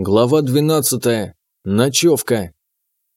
Глава 12. Ночевка.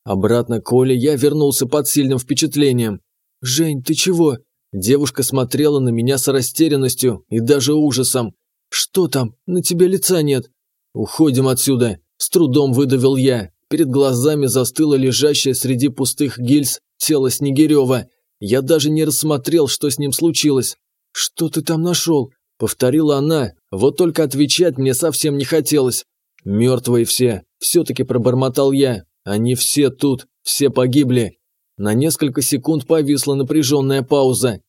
Обратно к Оле я вернулся под сильным впечатлением. «Жень, ты чего?» Девушка смотрела на меня с растерянностью и даже ужасом. «Что там? На тебе лица нет». «Уходим отсюда», – с трудом выдавил я. Перед глазами застыло лежащее среди пустых гильз тело Снегирева. Я даже не рассмотрел, что с ним случилось. «Что ты там нашел?» – повторила она. Вот только отвечать мне совсем не хотелось. «Мертвые все», – все-таки пробормотал я. «Они все тут, все погибли». На несколько секунд повисла напряженная пауза.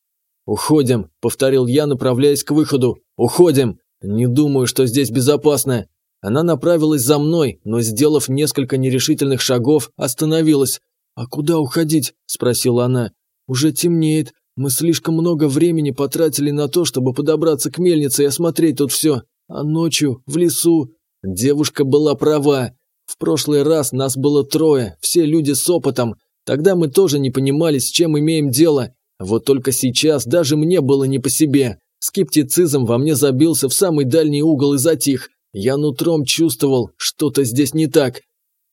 «Уходим», – повторил я, направляясь к выходу. «Уходим! Не думаю, что здесь безопасно». Она направилась за мной, но, сделав несколько нерешительных шагов, остановилась. «А куда уходить?» – спросила она. «Уже темнеет. Мы слишком много времени потратили на то, чтобы подобраться к мельнице и осмотреть тут все. А ночью, в лесу, Девушка была права. В прошлый раз нас было трое, все люди с опытом. Тогда мы тоже не понимали, с чем имеем дело. Вот только сейчас даже мне было не по себе. Скептицизм во мне забился в самый дальний угол и затих. Я нутром чувствовал, что-то здесь не так.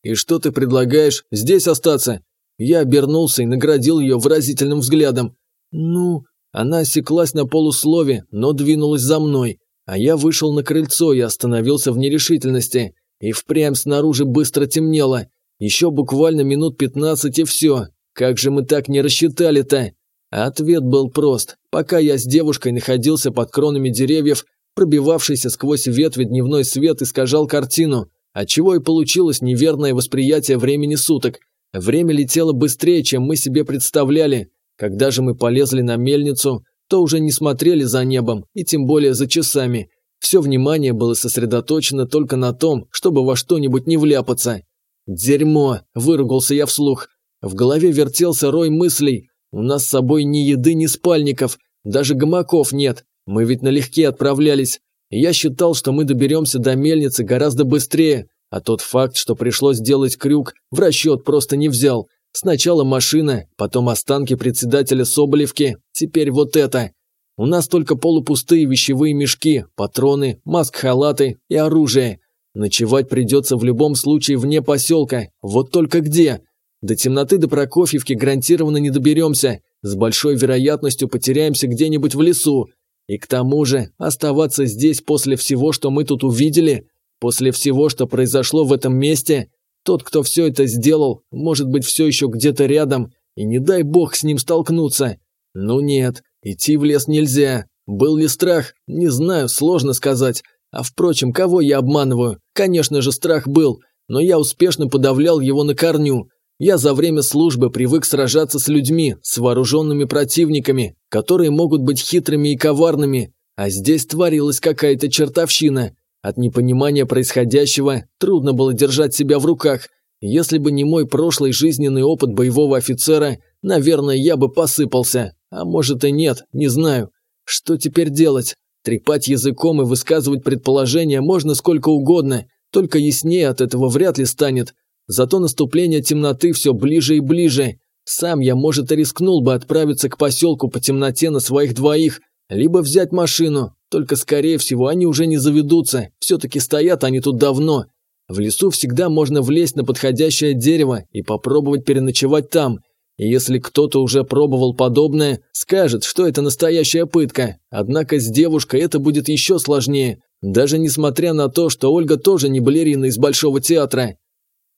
«И что ты предлагаешь? Здесь остаться?» Я обернулся и наградил ее выразительным взглядом. «Ну...» Она осеклась на полуслове, но двинулась за мной. А я вышел на крыльцо и остановился в нерешительности. И впрямь снаружи быстро темнело. Еще буквально минут пятнадцать и все. Как же мы так не рассчитали-то? Ответ был прост. Пока я с девушкой находился под кронами деревьев, пробивавшийся сквозь ветви дневной свет искажал картину, отчего и получилось неверное восприятие времени суток. Время летело быстрее, чем мы себе представляли. Когда же мы полезли на мельницу, то уже не смотрели за небом и тем более за часами. Все внимание было сосредоточено только на том, чтобы во что-нибудь не вляпаться. «Дерьмо!» – выругался я вслух. В голове вертелся рой мыслей. «У нас с собой ни еды, ни спальников, даже гамаков нет. Мы ведь налегке отправлялись. я считал, что мы доберемся до мельницы гораздо быстрее, а тот факт, что пришлось делать крюк, в расчет просто не взял. Сначала машина, потом останки председателя Соболевки, теперь вот это. У нас только полупустые вещевые мешки, патроны, маск-халаты и оружие. Ночевать придется в любом случае вне поселка, вот только где? До темноты до Прокофьевки гарантированно не доберемся, с большой вероятностью потеряемся где-нибудь в лесу. И к тому же, оставаться здесь после всего, что мы тут увидели, после всего, что произошло в этом месте, тот, кто все это сделал, может быть все еще где-то рядом, и не дай бог с ним столкнуться. Ну нет, идти в лес нельзя. Был ли страх? Не знаю, сложно сказать. А впрочем, кого я обманываю? Конечно же, страх был, но я успешно подавлял его на корню. Я за время службы привык сражаться с людьми, с вооруженными противниками, которые могут быть хитрыми и коварными, а здесь творилась какая-то чертовщина. От непонимания происходящего трудно было держать себя в руках. Если бы не мой прошлый жизненный опыт боевого офицера, наверное, я бы посыпался. А может и нет, не знаю. Что теперь делать? Трепать языком и высказывать предположения можно сколько угодно, только яснее от этого вряд ли станет. Зато наступление темноты все ближе и ближе. Сам я, может, и рискнул бы отправиться к поселку по темноте на своих двоих, либо взять машину, только, скорее всего, они уже не заведутся, все-таки стоят они тут давно. В лесу всегда можно влезть на подходящее дерево и попробовать переночевать там. И если кто-то уже пробовал подобное, скажет, что это настоящая пытка. Однако с девушкой это будет еще сложнее, даже несмотря на то, что Ольга тоже не балерина из Большого театра.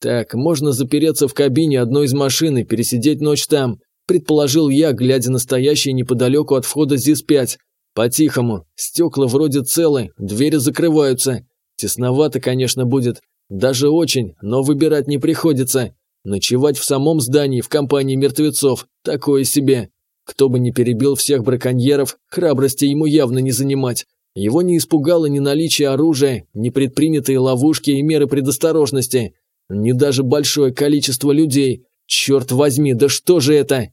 Так, можно запереться в кабине одной из машин и пересидеть ночь там, предположил я, глядя на стоящий неподалеку от входа ЗИС-5. По-тихому. Стекла вроде целы, двери закрываются. Тесновато, конечно, будет. Даже очень, но выбирать не приходится. Ночевать в самом здании в компании мертвецов – такое себе. Кто бы ни перебил всех браконьеров, храбрости ему явно не занимать. Его не испугало ни наличие оружия, ни предпринятые ловушки и меры предосторожности, ни даже большое количество людей. Черт возьми, да что же это?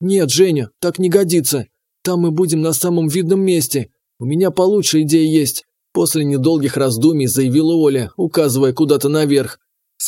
Нет, Женя, так не годится. Там мы будем на самом видном месте. У меня получше идея есть. После недолгих раздумий заявила Оля, указывая куда-то наверх.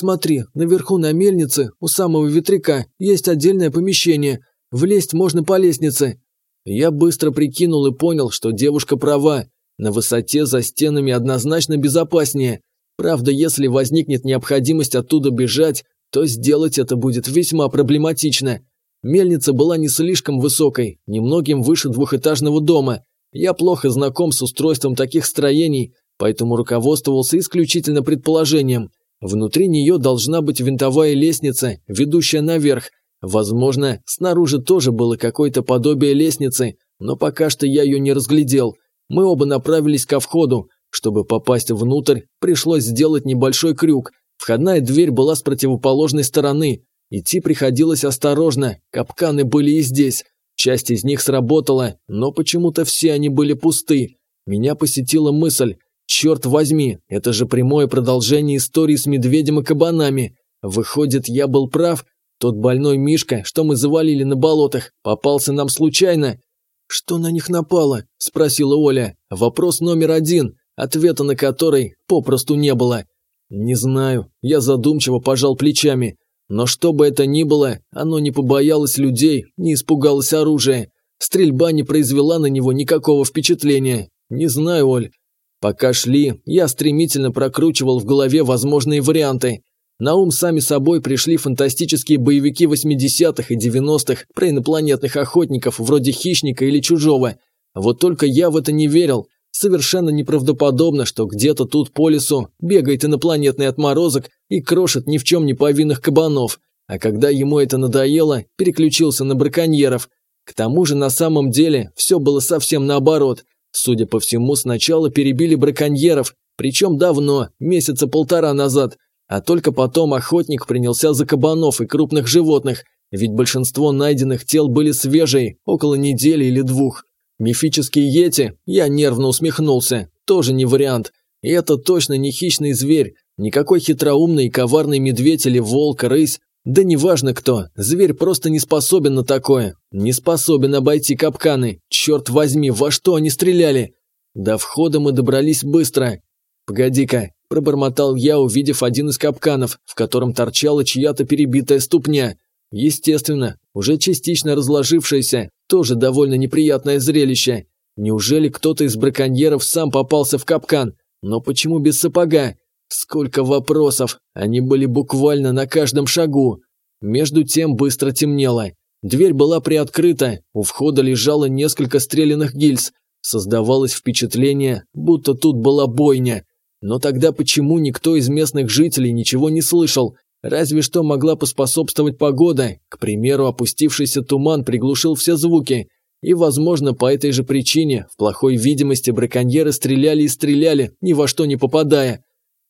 Смотри, наверху на мельнице, у самого ветряка, есть отдельное помещение. Влезть можно по лестнице. Я быстро прикинул и понял, что девушка права. На высоте за стенами однозначно безопаснее. Правда, если возникнет необходимость оттуда бежать, то сделать это будет весьма проблематично. Мельница была не слишком высокой, немногим выше двухэтажного дома. Я плохо знаком с устройством таких строений, поэтому руководствовался исключительно предположением. Внутри нее должна быть винтовая лестница, ведущая наверх. Возможно, снаружи тоже было какое-то подобие лестницы, но пока что я ее не разглядел. Мы оба направились ко входу. Чтобы попасть внутрь, пришлось сделать небольшой крюк. Входная дверь была с противоположной стороны. Идти приходилось осторожно, капканы были и здесь. Часть из них сработала, но почему-то все они были пусты. Меня посетила мысль, черт возьми, это же прямое продолжение истории с медведем и кабанами. Выходит, я был прав, тот больной Мишка, что мы завалили на болотах, попался нам случайно. «Что на них напало?» – спросила Оля. Вопрос номер один, ответа на который попросту не было. «Не знаю», – я задумчиво пожал плечами. Но что бы это ни было, оно не побоялось людей, не испугалось оружия. Стрельба не произвела на него никакого впечатления. Не знаю, Оль. Пока шли, я стремительно прокручивал в голове возможные варианты. На ум сами собой пришли фантастические боевики 80-х и 90-х про инопланетных охотников вроде «Хищника» или «Чужого». Вот только я в это не верил. Совершенно неправдоподобно, что где-то тут по лесу бегает инопланетный отморозок и крошит ни в чем не повинных кабанов. А когда ему это надоело, переключился на браконьеров. К тому же на самом деле все было совсем наоборот. Судя по всему, сначала перебили браконьеров, причем давно, месяца полтора назад – а только потом охотник принялся за кабанов и крупных животных, ведь большинство найденных тел были свежие, около недели или двух. Мифические йети, я нервно усмехнулся, тоже не вариант. И это точно не хищный зверь, никакой хитроумный и коварный медведь или волк, рысь, да неважно кто, зверь просто не способен на такое, не способен обойти капканы, черт возьми, во что они стреляли. До входа мы добрались быстро. Погоди-ка, Пробормотал я, увидев один из капканов, в котором торчала чья-то перебитая ступня. Естественно, уже частично разложившаяся, тоже довольно неприятное зрелище. Неужели кто-то из браконьеров сам попался в капкан? Но почему без сапога? Сколько вопросов, они были буквально на каждом шагу. Между тем быстро темнело. Дверь была приоткрыта, у входа лежало несколько стрелянных гильз. Создавалось впечатление, будто тут была бойня. Но тогда почему никто из местных жителей ничего не слышал? Разве что могла поспособствовать погода. К примеру, опустившийся туман приглушил все звуки. И, возможно, по этой же причине в плохой видимости браконьеры стреляли и стреляли, ни во что не попадая.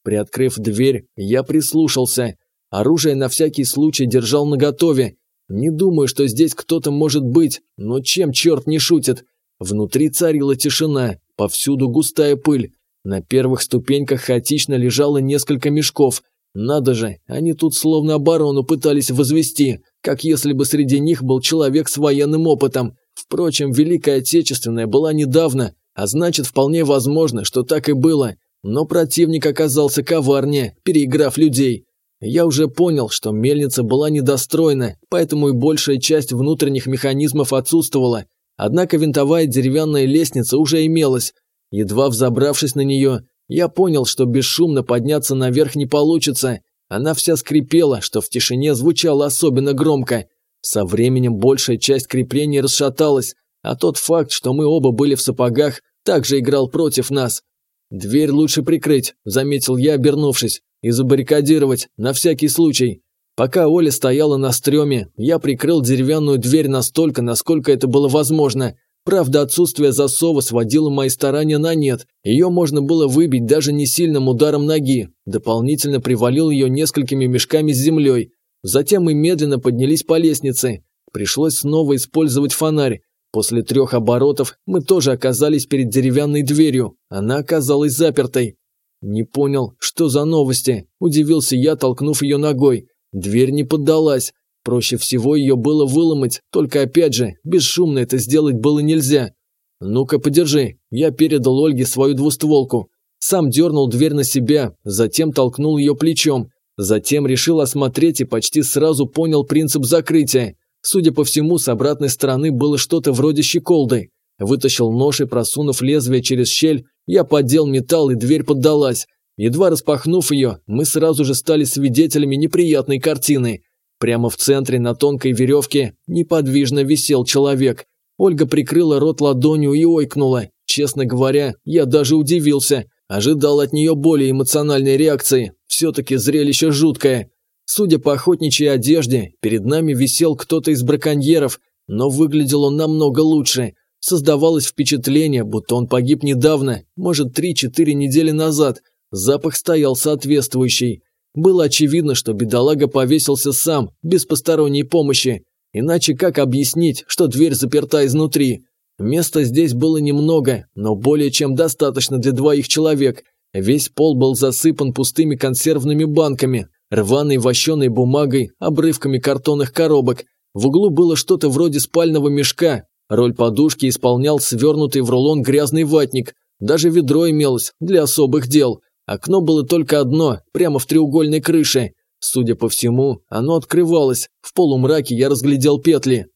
Приоткрыв дверь, я прислушался. Оружие на всякий случай держал наготове. Не думаю, что здесь кто-то может быть, но чем черт не шутит? Внутри царила тишина, повсюду густая пыль. На первых ступеньках хаотично лежало несколько мешков. Надо же, они тут словно оборону пытались возвести, как если бы среди них был человек с военным опытом. Впрочем, Великая Отечественная была недавно, а значит, вполне возможно, что так и было. Но противник оказался коварнее, переиграв людей. Я уже понял, что мельница была недостроена, поэтому и большая часть внутренних механизмов отсутствовала. Однако винтовая деревянная лестница уже имелась, Едва взобравшись на нее, я понял, что бесшумно подняться наверх не получится. Она вся скрипела, что в тишине звучало особенно громко. Со временем большая часть креплений расшаталась, а тот факт, что мы оба были в сапогах, также играл против нас. «Дверь лучше прикрыть», – заметил я, обернувшись, – «и забаррикадировать, на всякий случай». Пока Оля стояла на стреме, я прикрыл деревянную дверь настолько, насколько это было возможно – Правда, отсутствие засова сводило мои старания на нет. Ее можно было выбить даже не сильным ударом ноги. Дополнительно привалил ее несколькими мешками с землей. Затем мы медленно поднялись по лестнице. Пришлось снова использовать фонарь. После трех оборотов мы тоже оказались перед деревянной дверью. Она оказалась запертой. Не понял, что за новости. Удивился я, толкнув ее ногой. Дверь не поддалась. Проще всего ее было выломать, только опять же, бесшумно это сделать было нельзя. «Ну-ка, подержи». Я передал Ольге свою двустволку. Сам дернул дверь на себя, затем толкнул ее плечом. Затем решил осмотреть и почти сразу понял принцип закрытия. Судя по всему, с обратной стороны было что-то вроде щеколды. Вытащил нож и, просунув лезвие через щель, я поддел металл, и дверь поддалась. Едва распахнув ее, мы сразу же стали свидетелями неприятной картины. Прямо в центре на тонкой веревке неподвижно висел человек. Ольга прикрыла рот ладонью и ойкнула. Честно говоря, я даже удивился. Ожидал от нее более эмоциональной реакции. Все-таки зрелище жуткое. Судя по охотничьей одежде, перед нами висел кто-то из браконьеров, но выглядел он намного лучше. Создавалось впечатление, будто он погиб недавно, может 3-4 недели назад. Запах стоял соответствующий. Было очевидно, что бедолага повесился сам, без посторонней помощи. Иначе как объяснить, что дверь заперта изнутри? Места здесь было немного, но более чем достаточно для двоих человек. Весь пол был засыпан пустыми консервными банками, рваной вощеной бумагой, обрывками картонных коробок. В углу было что-то вроде спального мешка. Роль подушки исполнял свернутый в рулон грязный ватник. Даже ведро имелось для особых дел. Окно было только одно, прямо в треугольной крыше. Судя по всему, оно открывалось. В полумраке я разглядел петли.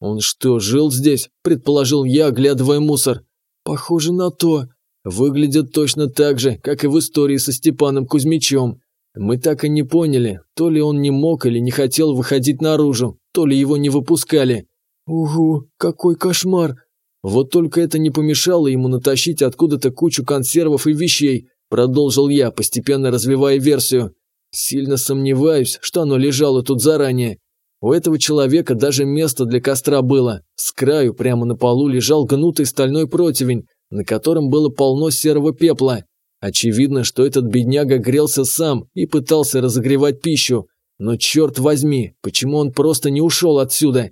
«Он что, жил здесь?» – предположил я, оглядывая мусор. «Похоже на то. Выглядит точно так же, как и в истории со Степаном Кузьмичем. Мы так и не поняли, то ли он не мог или не хотел выходить наружу, то ли его не выпускали. Угу, какой кошмар. Вот только это не помешало ему натащить откуда-то кучу консервов и вещей, продолжил я, постепенно развивая версию. Сильно сомневаюсь, что оно лежало тут заранее. У этого человека даже место для костра было. С краю прямо на полу лежал гнутый стальной противень, на котором было полно серого пепла. Очевидно, что этот бедняга грелся сам и пытался разогревать пищу. Но черт возьми, почему он просто не ушел отсюда?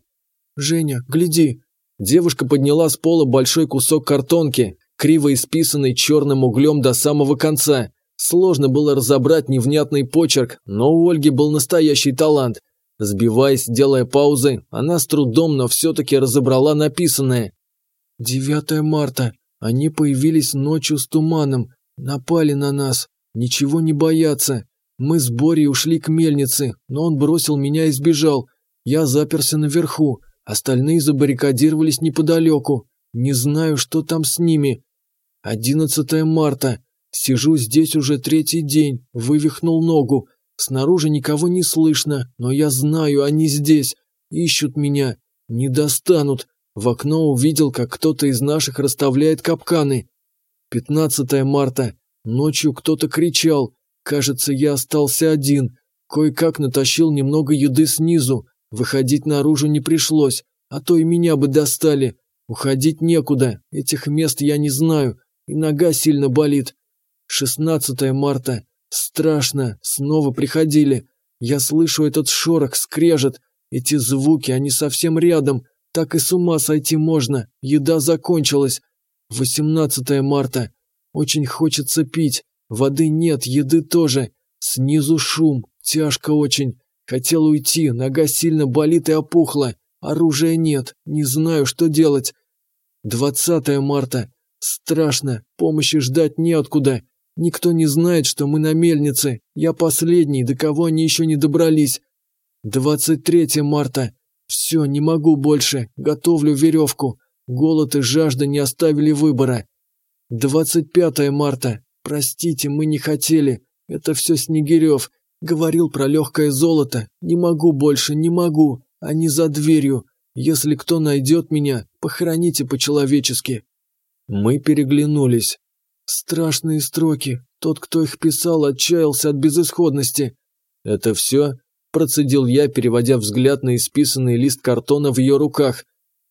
«Женя, гляди!» Девушка подняла с пола большой кусок картонки, криво исписанный черным углем до самого конца. Сложно было разобрать невнятный почерк, но у Ольги был настоящий талант. Сбиваясь, делая паузы, она с трудом, но все-таки разобрала написанное. «9 марта. Они появились ночью с туманом. Напали на нас. Ничего не боятся. Мы с Борей ушли к мельнице, но он бросил меня и сбежал. Я заперся наверху. Остальные забаррикадировались неподалеку. Не знаю, что там с ними. 11 марта. Сижу здесь уже третий день. Вывихнул ногу. Снаружи никого не слышно, но я знаю, они здесь. Ищут меня. Не достанут. В окно увидел, как кто-то из наших расставляет капканы. 15 марта. Ночью кто-то кричал. Кажется, я остался один. Кое-как натащил немного еды снизу. Выходить наружу не пришлось, а то и меня бы достали. Уходить некуда, этих мест я не знаю, и нога сильно болит. 16 марта. Страшно, снова приходили. Я слышу этот шорох, скрежет. Эти звуки, они совсем рядом. Так и с ума сойти можно. Еда закончилась. 18 марта. Очень хочется пить. Воды нет, еды тоже. Снизу шум. Тяжко очень. Хотел уйти, нога сильно болит и опухла. Оружия нет. Не знаю, что делать. 20 марта. Страшно. Помощи ждать неоткуда. Никто не знает, что мы на мельнице. Я последний, до кого они еще не добрались. 23 марта. Все, не могу больше. Готовлю веревку. Голод и жажда не оставили выбора. 25 марта. Простите, мы не хотели. Это все Снегирев. Говорил про легкое золото. Не могу больше, не могу. Они за дверью. Если кто найдет меня, похороните по-человечески. Мы переглянулись. Страшные строки. Тот, кто их писал, отчаялся от безысходности. Это все? Процедил я, переводя взгляд на исписанный лист картона в ее руках.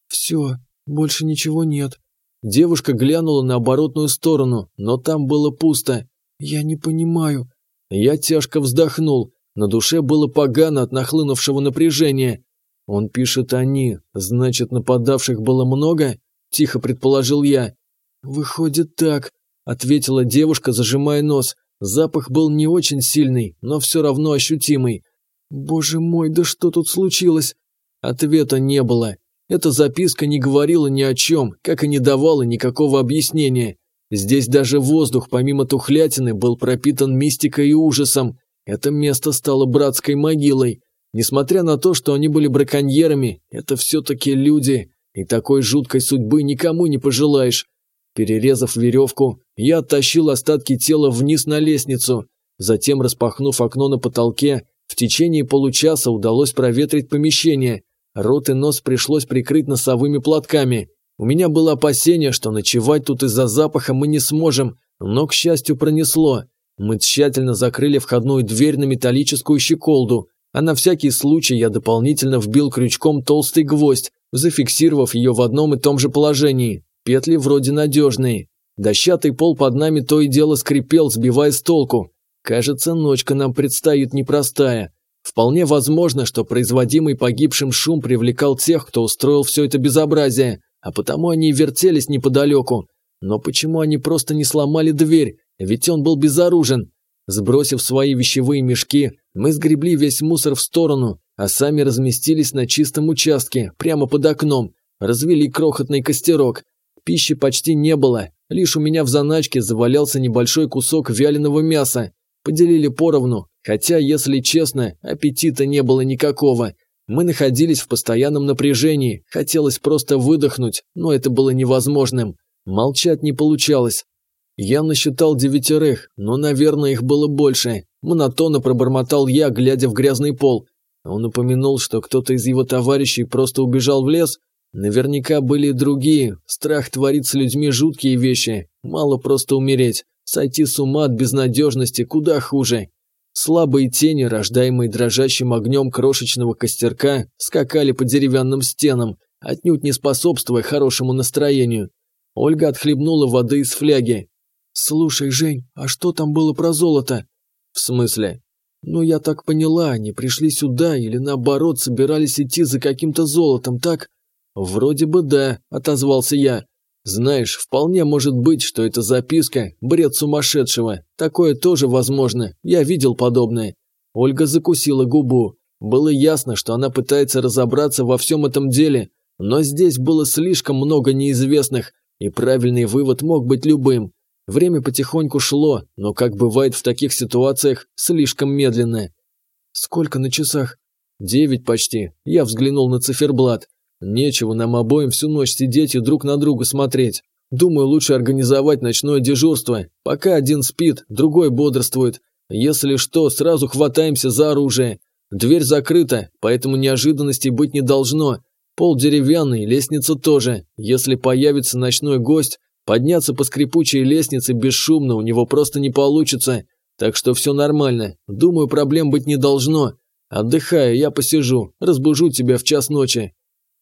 Все. Больше ничего нет. Девушка глянула на оборотную сторону, но там было пусто. Я не понимаю. Я тяжко вздохнул. На душе было погано от нахлынувшего напряжения. Он пишет «они», значит, нападавших было много? Тихо предположил я. Выходит так, ответила девушка, зажимая нос. Запах был не очень сильный, но все равно ощутимый. Боже мой, да что тут случилось? Ответа не было. Эта записка не говорила ни о чем, как и не давала никакого объяснения. Здесь даже воздух, помимо тухлятины, был пропитан мистикой и ужасом. Это место стало братской могилой. Несмотря на то, что они были браконьерами, это все-таки люди, и такой жуткой судьбы никому не пожелаешь. Перерезав веревку, я оттащил остатки тела вниз на лестницу. Затем, распахнув окно на потолке, в течение получаса удалось проветрить помещение. Рот и нос пришлось прикрыть носовыми платками. У меня было опасение, что ночевать тут из-за запаха мы не сможем, но, к счастью, пронесло. Мы тщательно закрыли входную дверь на металлическую щеколду, а на всякий случай я дополнительно вбил крючком толстый гвоздь, зафиксировав ее в одном и том же положении. Петли вроде надежные. Дощатый пол под нами то и дело скрипел, сбивая с толку. Кажется, ночка нам предстоит непростая. Вполне возможно, что производимый погибшим шум привлекал тех, кто устроил все это безобразие, а потому они вертелись неподалеку. Но почему они просто не сломали дверь? Ведь он был безоружен. Сбросив свои вещевые мешки, мы сгребли весь мусор в сторону, а сами разместились на чистом участке, прямо под окном, развели крохотный костерок. Пищи почти не было, лишь у меня в заначке завалялся небольшой кусок вяленого мяса. Поделили поровну, хотя, если честно, аппетита не было никакого. Мы находились в постоянном напряжении, хотелось просто выдохнуть, но это было невозможным. Молчать не получалось. Я насчитал девятерых, но, наверное, их было больше. Монотонно пробормотал я, глядя в грязный пол. Он упомянул, что кто-то из его товарищей просто убежал в лес. Наверняка были и другие. Страх творит с людьми жуткие вещи. Мало просто умереть. Сойти с ума от безнадежности куда хуже. Слабые тени, рождаемые дрожащим огнем крошечного костерка, скакали по деревянным стенам, отнюдь не способствуя хорошему настроению. Ольга отхлебнула воды из фляги. «Слушай, Жень, а что там было про золото?» «В смысле?» «Ну, я так поняла, они пришли сюда или наоборот собирались идти за каким-то золотом, так?» «Вроде бы да», – отозвался я. «Знаешь, вполне может быть, что это записка – бред сумасшедшего. Такое тоже возможно, я видел подобное». Ольга закусила губу. Было ясно, что она пытается разобраться во всем этом деле, но здесь было слишком много неизвестных, и правильный вывод мог быть любым. Время потихоньку шло, но, как бывает в таких ситуациях, слишком медленно. «Сколько на часах?» «Девять почти». Я взглянул на циферблат. «Нечего нам обоим всю ночь сидеть и друг на друга смотреть. Думаю, лучше организовать ночное дежурство. Пока один спит, другой бодрствует. Если что, сразу хватаемся за оружие. Дверь закрыта, поэтому неожиданностей быть не должно. Пол деревянный, лестница тоже. Если появится ночной гость, Подняться по скрипучей лестнице бесшумно у него просто не получится, так что все нормально. Думаю, проблем быть не должно. Отдыхаю, я посижу, разбужу тебя в час ночи.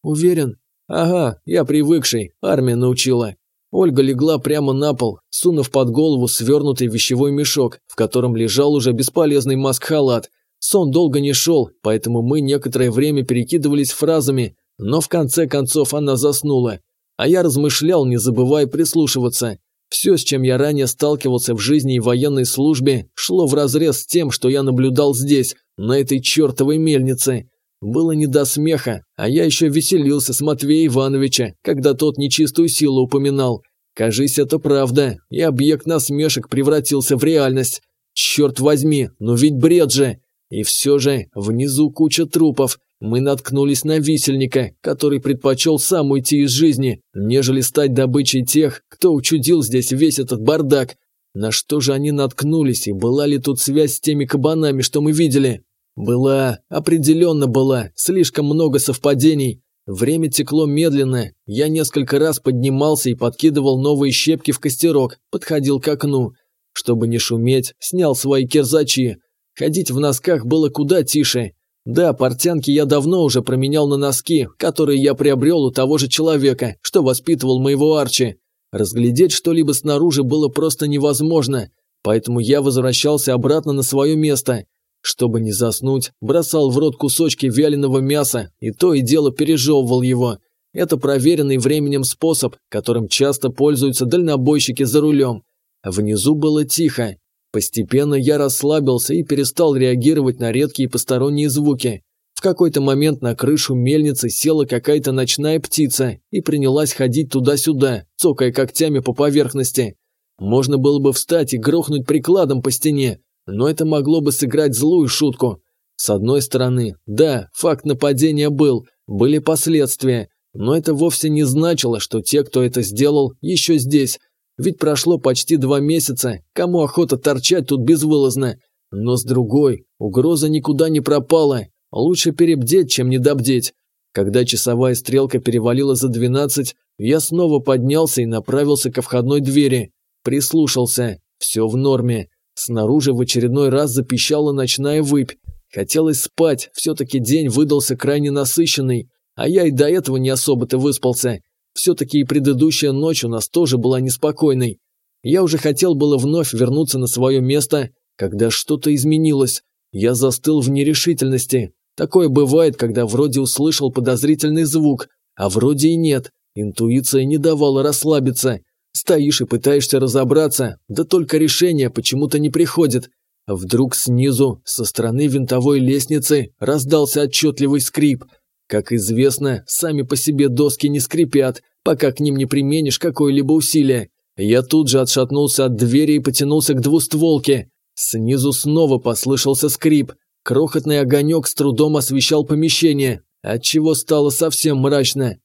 Уверен? Ага, я привыкший, армия научила. Ольга легла прямо на пол, сунув под голову свернутый вещевой мешок, в котором лежал уже бесполезный маск-халат. Сон долго не шел, поэтому мы некоторое время перекидывались фразами, но в конце концов она заснула. А я размышлял, не забывая прислушиваться. Все, с чем я ранее сталкивался в жизни и военной службе, шло вразрез с тем, что я наблюдал здесь, на этой чертовой мельнице. Было не до смеха, а я еще веселился с Матвея Ивановича, когда тот нечистую силу упоминал. Кажись, это правда, и объект насмешек превратился в реальность. Черт возьми, ну ведь бред же! И все же внизу куча трупов, мы наткнулись на висельника, который предпочел сам уйти из жизни, нежели стать добычей тех, кто учудил здесь весь этот бардак. На что же они наткнулись, и была ли тут связь с теми кабанами, что мы видели? Была, определенно была, слишком много совпадений. Время текло медленно, я несколько раз поднимался и подкидывал новые щепки в костерок, подходил к окну. Чтобы не шуметь, снял свои кирзачи. Ходить в носках было куда тише, да, портянки я давно уже променял на носки, которые я приобрел у того же человека, что воспитывал моего Арчи. Разглядеть что-либо снаружи было просто невозможно, поэтому я возвращался обратно на свое место. Чтобы не заснуть, бросал в рот кусочки вяленого мяса и то и дело пережевывал его. Это проверенный временем способ, которым часто пользуются дальнобойщики за рулем. Внизу было тихо, Постепенно я расслабился и перестал реагировать на редкие посторонние звуки. В какой-то момент на крышу мельницы села какая-то ночная птица и принялась ходить туда-сюда, цокая когтями по поверхности. Можно было бы встать и грохнуть прикладом по стене, но это могло бы сыграть злую шутку. С одной стороны, да, факт нападения был, были последствия, Но это вовсе не значило, что те, кто это сделал, еще здесь. Ведь прошло почти два месяца, кому охота торчать тут безвылазно. Но с другой, угроза никуда не пропала. Лучше перебдеть, чем недобдеть. Когда часовая стрелка перевалила за двенадцать, я снова поднялся и направился ко входной двери. Прислушался. Все в норме. Снаружи в очередной раз запищала ночная выпь. Хотелось спать, все-таки день выдался крайне насыщенный, а я и до этого не особо-то выспался. Все-таки и предыдущая ночь у нас тоже была неспокойной. Я уже хотел было вновь вернуться на свое место, когда что-то изменилось. Я застыл в нерешительности. Такое бывает, когда вроде услышал подозрительный звук, а вроде и нет. Интуиция не давала расслабиться. Стоишь и пытаешься разобраться, да только решение почему-то не приходит. Вдруг снизу, со стороны винтовой лестницы, раздался отчетливый скрип. Как известно, сами по себе доски не скрипят, пока к ним не применишь какое-либо усилие. Я тут же отшатнулся от двери и потянулся к двустволке. Снизу снова послышался скрип. Крохотный огонек с трудом освещал помещение, отчего стало совсем мрачно.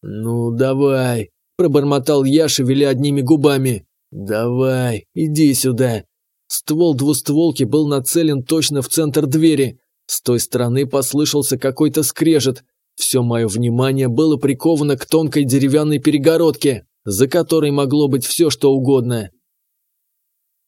«Ну, давай», – пробормотал я, шевеля одними губами. «Давай, иди сюда». Ствол двустволки был нацелен точно в центр двери. С той стороны послышался какой-то скрежет. Все мое внимание было приковано к тонкой деревянной перегородке, за которой могло быть все, что угодно.